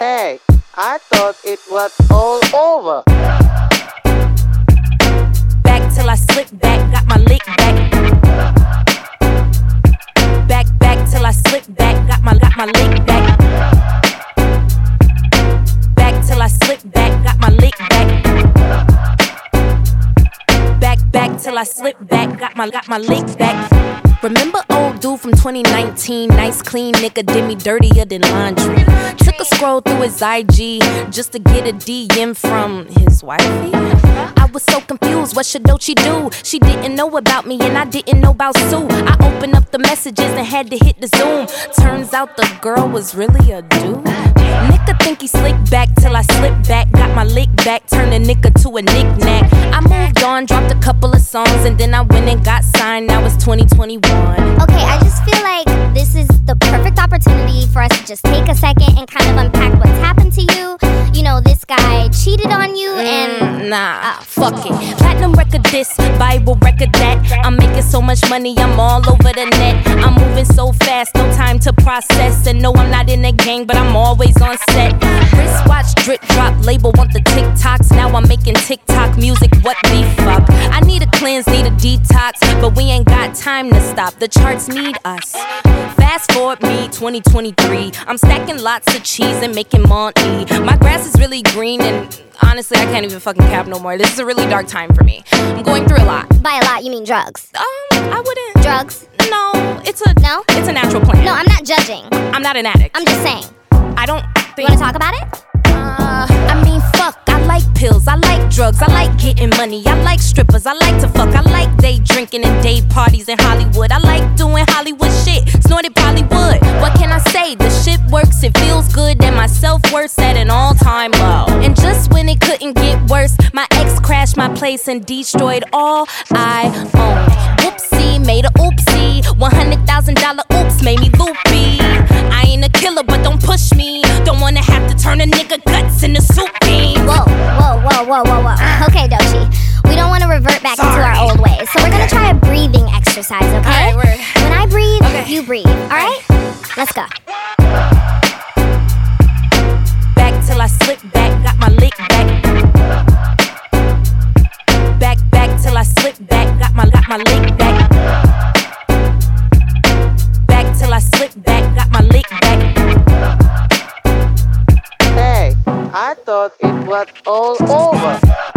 Hey, I thought it was all over. Back till I slip back, got my lick back. Back, back till I slip back, got my got my lick back. Back till I slip back, got my lick back. Back, back till I slip back, got my got my lick back. Remember old dude from 2019? Nice clean nigga did me dirtier than laundry. Took a scroll through his IG just to get a DM from his wifey. I was so confused, what should Doechii do? She didn't know about me and I didn't know about Sue. I opened up the messages and had to hit the zoom. Turns out the girl was really a dude. Nigga think he slick back till I slip back. Got my lick back, turned a nigga to a knick-knack. I moved dropped a couple of songs, and then I went and got signed. Now it's 2021. Okay, I just feel like this is the perfect opportunity for us to just take a second and kind of unpack what's happened to you. You know, this guy cheated on you and. Mm, nah, fuck it. Platinum record this, Bible record that. I'm making so much money, I'm all over the net. I'm moving so fast, no time to process. And no, I'm not in a gang, but I'm always on set. Wristwatch, drip drop, label want the TikToks. Now I'm making TikTok music, but we ain't got time to stop. The charts need us. Fast forward me, 2023. I'm stacking lots of cheese and making money. My grass is really green and honestly, I can't even fucking cap no more. This is a really dark time for me. I'm going through a lot. By a lot, you mean drugs. Um, I wouldn't. Drugs? No, it's a No? It's a natural plant. No, I'm not judging. I'm not an addict. I'm just saying. I don't think You think. wanna talk about it? Drugs. I like getting money. I like strippers. I like to fuck. I like day drinking and day parties in Hollywood. I like doing Hollywood shit. Snorted Bollywood. What can I say? The shit works. It feels good. And my self worth at an all time low. And just when it couldn't get worse, my ex crashed my place and destroyed all I owned. Whoopsie, made a oopsie. $100,000 oops made me loopy. I ain't a killer, but don't push me. Don't wanna have to turn a nigga guts into soup. Whoa, whoa, whoa, whoa, whoa, wanna into our old ways. So we're gonna try a breathing exercise, okay? Alright, word. When I breathe, Okay. you breathe. Alright? Let's go. Back till I slip back, got my lick back. Back, back till I slip back, got my got my lick back. Back till I slip back, got my lick back. Hey, I thought it was all over.